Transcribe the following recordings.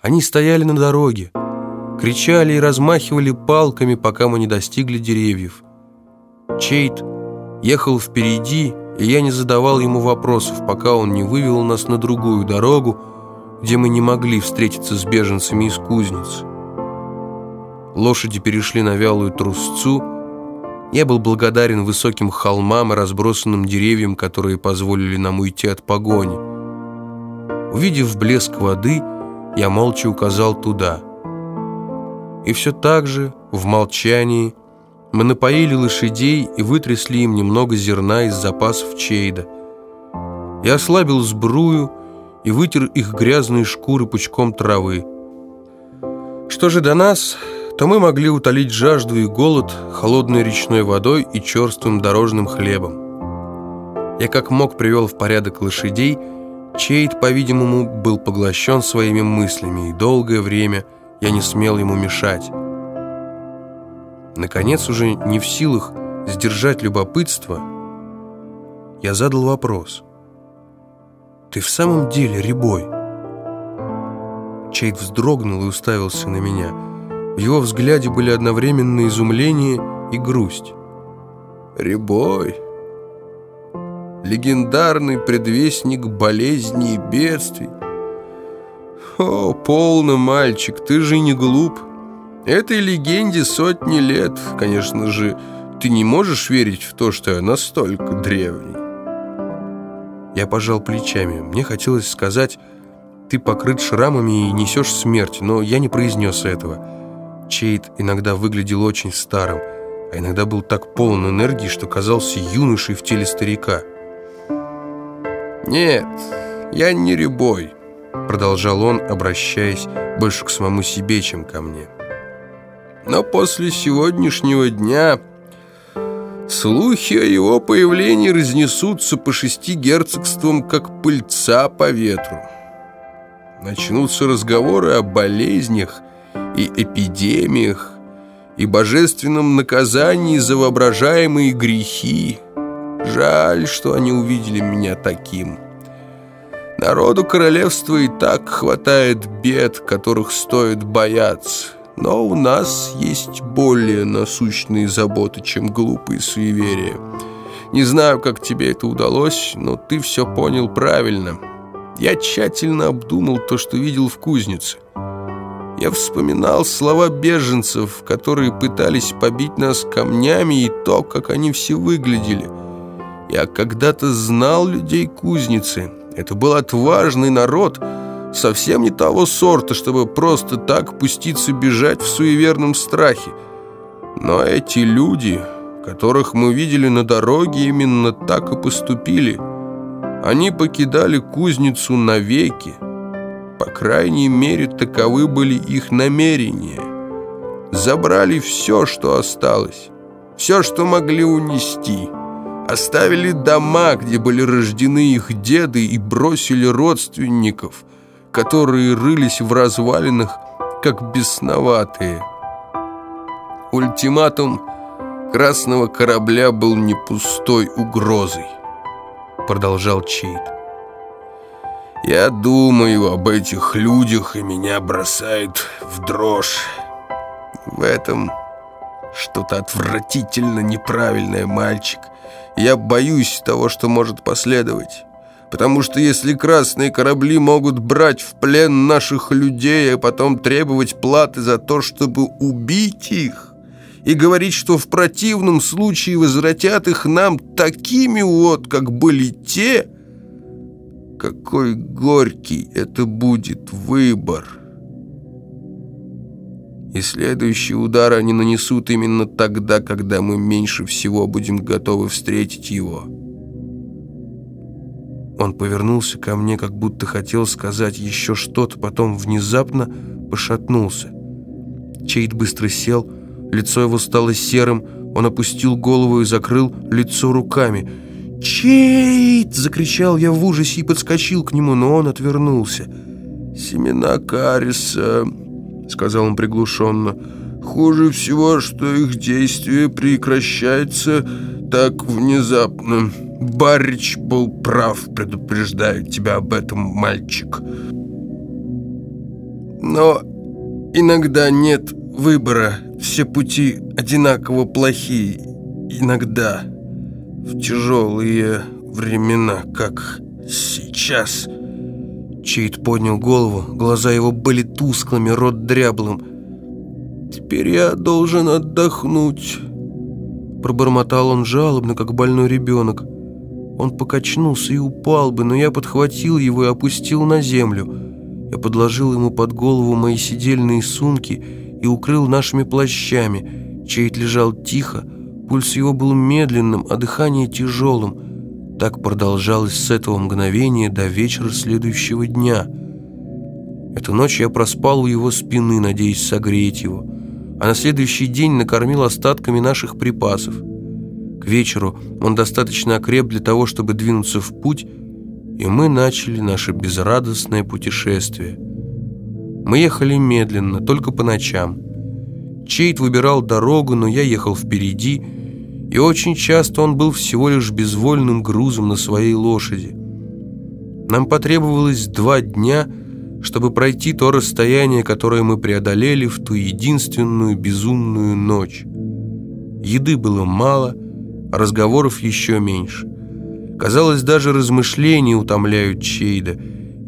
Они стояли на дороге, кричали и размахивали палками, пока мы не достигли деревьев. Чейт ехал впереди, и я не задавал ему вопросов, пока он не вывел нас на другую дорогу, где мы не могли встретиться с беженцами из кузницы. Лошади перешли на вялую трусцу. Я был благодарен высоким холмам и разбросанным деревьям, которые позволили нам уйти от погони. Увидев блеск воды, я молча указал туда. И все так же, в молчании, мы напоили лошадей и вытрясли им немного зерна из запасов Чейда. Я ослабил сбрую и вытер их грязные шкуры пучком травы. Что же до нас, то мы могли утолить жажду и голод холодной речной водой и черствым дорожным хлебом. Я как мог привел в порядок лошадей, Чейд, по-видимому, был поглощен своими мыслями, и долгое время я не смел ему мешать. Наконец, уже не в силах сдержать любопытство, я задал вопрос. «Ты в самом деле ребой?» Чейд вздрогнул и уставился на меня. В его взгляде были одновременно изумление и грусть. «Ребой?» Легендарный предвестник болезней и бедствий. О, полно, мальчик, ты же не глуп. Этой легенде сотни лет, конечно же, ты не можешь верить в то, что я настолько древний. Я пожал плечами. Мне хотелось сказать, ты покрыт шрамами и несешь смерть, но я не произнес этого. Чейд иногда выглядел очень старым, а иногда был так полон энергии, что казался юношей в теле старика. «Нет, я не ребой», — продолжал он, обращаясь больше к самому себе, чем ко мне. «Но после сегодняшнего дня слухи о его появлении разнесутся по шести герцогствам, как пыльца по ветру. Начнутся разговоры о болезнях и эпидемиях, и божественном наказании за воображаемые грехи, Жаль, что они увидели меня таким. Народу королевства и так хватает бед, которых стоит бояться. Но у нас есть более насущные заботы, чем глупые суеверия. Не знаю, как тебе это удалось, но ты все понял правильно. Я тщательно обдумал то, что видел в кузнице. Я вспоминал слова беженцев, которые пытались побить нас камнями, и то, как они все выглядели – я когда-то знал людей кузницы. Это был отважный народ, совсем не того сорта, чтобы просто так пуститься бежать в суеверном страхе. Но эти люди, которых мы видели на дороге, именно так и поступили. Они покидали кузницу навеки. По крайней мере, таковы были их намерения. Забрали все, что осталось, все, что могли унести – Оставили дома, где были рождены их деды, и бросили родственников, которые рылись в развалинах, как бесноватые. Ультиматум красного корабля был не пустой угрозой, продолжал Чейд. Я думаю об этих людях, и меня бросает в дрожь. В этом что-то отвратительно неправильное, мальчик — я боюсь того, что может последовать. Потому что если красные корабли могут брать в плен наших людей, а потом требовать платы за то, чтобы убить их, и говорить, что в противном случае возвратят их нам такими вот, как были те, какой горький это будет выбор». И следующий удар они нанесут именно тогда, когда мы меньше всего будем готовы встретить его. Он повернулся ко мне, как будто хотел сказать еще что-то, потом внезапно пошатнулся. Чейд быстро сел, лицо его стало серым, он опустил голову и закрыл лицо руками. «Чейд!» — закричал я в ужасе и подскочил к нему, но он отвернулся. «Семена кариса...» — сказал он приглушенно. «Хуже всего, что их действие прекращается так внезапно. Барич был прав, предупреждает тебя об этом, мальчик». Но иногда нет выбора, все пути одинаково плохие, иногда в тяжелые времена, как сейчас». Чейд поднял голову, глаза его были тусклыми, рот дряблым. «Теперь я должен отдохнуть», — пробормотал он жалобно, как больной ребенок. Он покачнулся и упал бы, но я подхватил его и опустил на землю. Я подложил ему под голову мои сидельные сумки и укрыл нашими плащами. Чейд лежал тихо, пульс его был медленным, а дыхание тяжелым. Так продолжалось с этого мгновения до вечера следующего дня. Эту ночь я проспал у его спины, надеясь согреть его, а на следующий день накормил остатками наших припасов. К вечеру он достаточно окреп для того, чтобы двинуться в путь, и мы начали наше безрадостное путешествие. Мы ехали медленно, только по ночам. Чейт выбирал дорогу, но я ехал впереди, и очень часто он был всего лишь безвольным грузом на своей лошади. Нам потребовалось два дня, чтобы пройти то расстояние, которое мы преодолели в ту единственную безумную ночь. Еды было мало, разговоров еще меньше. Казалось, даже размышления утомляют Чейда,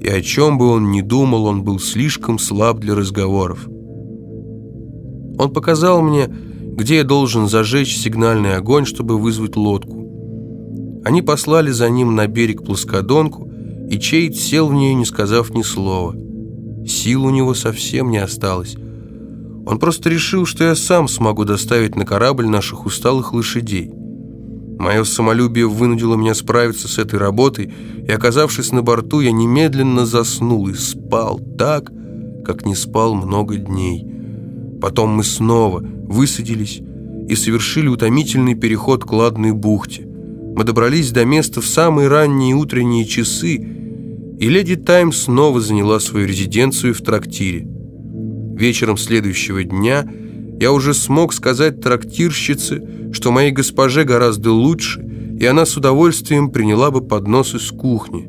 и о чем бы он ни думал, он был слишком слаб для разговоров. Он показал мне, где я должен зажечь сигнальный огонь, чтобы вызвать лодку. Они послали за ним на берег плоскодонку, и Чейд сел в нее, не сказав ни слова. Сил у него совсем не осталось. Он просто решил, что я сам смогу доставить на корабль наших усталых лошадей. Мое самолюбие вынудило меня справиться с этой работой, и, оказавшись на борту, я немедленно заснул и спал так, как не спал много дней. Потом мы снова высадились и совершили утомительный переход к Ладной бухте. Мы добрались до места в самые ранние утренние часы, и леди Тайм снова заняла свою резиденцию в трактире. Вечером следующего дня я уже смог сказать трактирщице, что моей госпоже гораздо лучше, и она с удовольствием приняла бы поднос из кухни.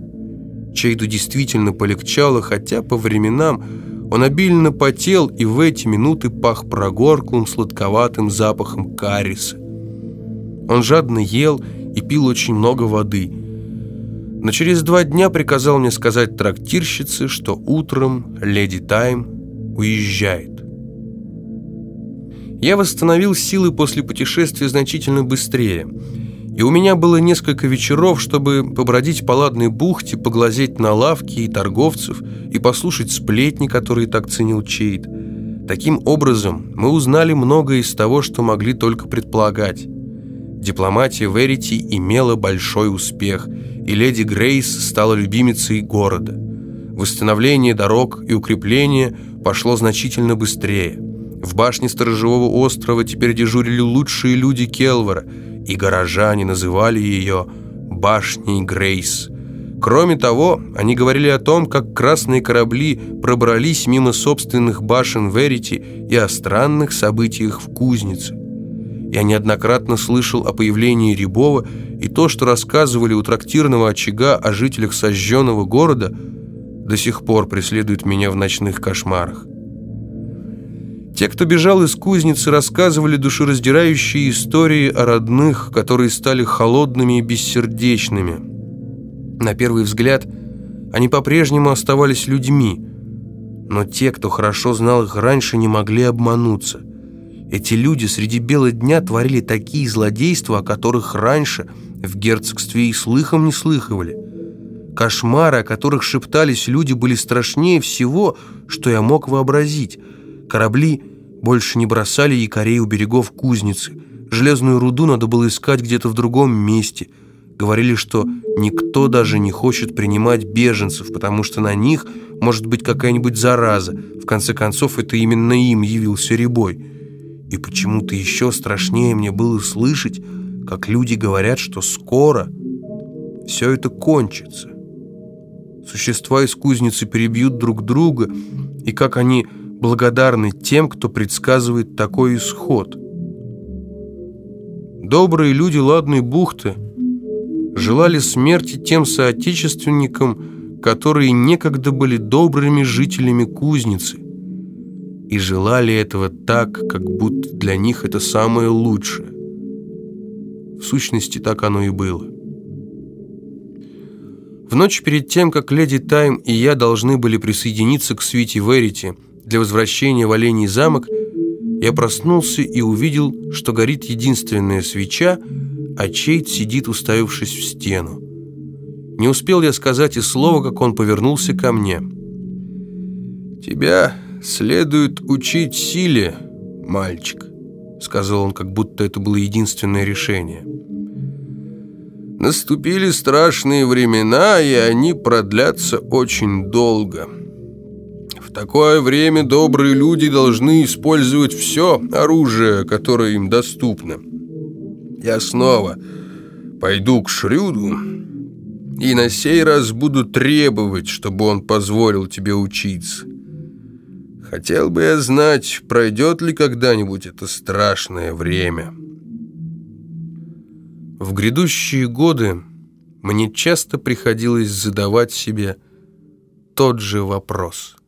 Чейду действительно полегчало, хотя по временам он обильно потел и в эти минуты пах прогорклым сладковатым запахом кариса. Он жадно ел и пил очень много воды. Но через два дня приказал мне сказать трактирщице, что утром леди Тайм уезжает. Я восстановил силы после путешествия значительно быстрее – и у меня было несколько вечеров, чтобы побродить по ладной бухте, поглазеть на лавки и торговцев и послушать сплетни, которые так ценил Чейд. Таким образом, мы узнали многое из того, что могли только предполагать. Дипломатия Верити имела большой успех, и леди Грейс стала любимицей города. Восстановление дорог и укрепление пошло значительно быстрее. В башне сторожевого острова теперь дежурили лучшие люди Келвара – и горожане называли ее «башней Грейс». Кроме того, они говорили о том, как красные корабли пробрались мимо собственных башен Верити и о странных событиях в кузнице. Я неоднократно слышал о появлении Рябова, и то, что рассказывали у трактирного очага о жителях сожженного города, до сих пор преследует меня в ночных кошмарах. Те, кто бежал из кузницы, рассказывали душераздирающие истории о родных, которые стали холодными и бессердечными. На первый взгляд, они по-прежнему оставались людьми, но те, кто хорошо знал их раньше, не могли обмануться. Эти люди среди бела дня творили такие злодейства, о которых раньше в герцогстве и слыхом не слыхивали. Кошмары, о которых шептались люди, были страшнее всего, что я мог вообразить. Корабли больше не бросали якорей у берегов кузницы. Железную руду надо было искать где-то в другом месте. Говорили, что никто даже не хочет принимать беженцев, потому что на них может быть какая-нибудь зараза. В конце концов, это именно им явился Рябой. И почему-то еще страшнее мне было слышать, как люди говорят, что скоро все это кончится. Существа из кузницы перебьют друг друга, и как они благодарны тем, кто предсказывает такой исход. Добрые люди Ладной бухты желали смерти тем соотечественникам, которые некогда были добрыми жителями кузницы – и желали этого так, как будто для них это самое лучшее. В сущности, так оно и было. В ночь перед тем, как леди Тайм и я должны были присоединиться к свите Верити для возвращения в Оленей замок, я проснулся и увидел, что горит единственная свеча, а Чейт сидит, уставившись в стену. Не успел я сказать и слова, как он повернулся ко мне. «Тебя следует учить силе, мальчик», — сказал он, как будто это было единственное решение. «Наступили страшные времена, и они продлятся очень долго. Такое время добрые люди должны использовать все оружие, которое им доступно. Я снова пойду к Шрюду и на сей раз буду требовать, чтобы он позволил тебе учиться. Хотел бы я знать, пройдет ли когда-нибудь это страшное время. В грядущие годы мне часто приходилось задавать себе тот же вопрос –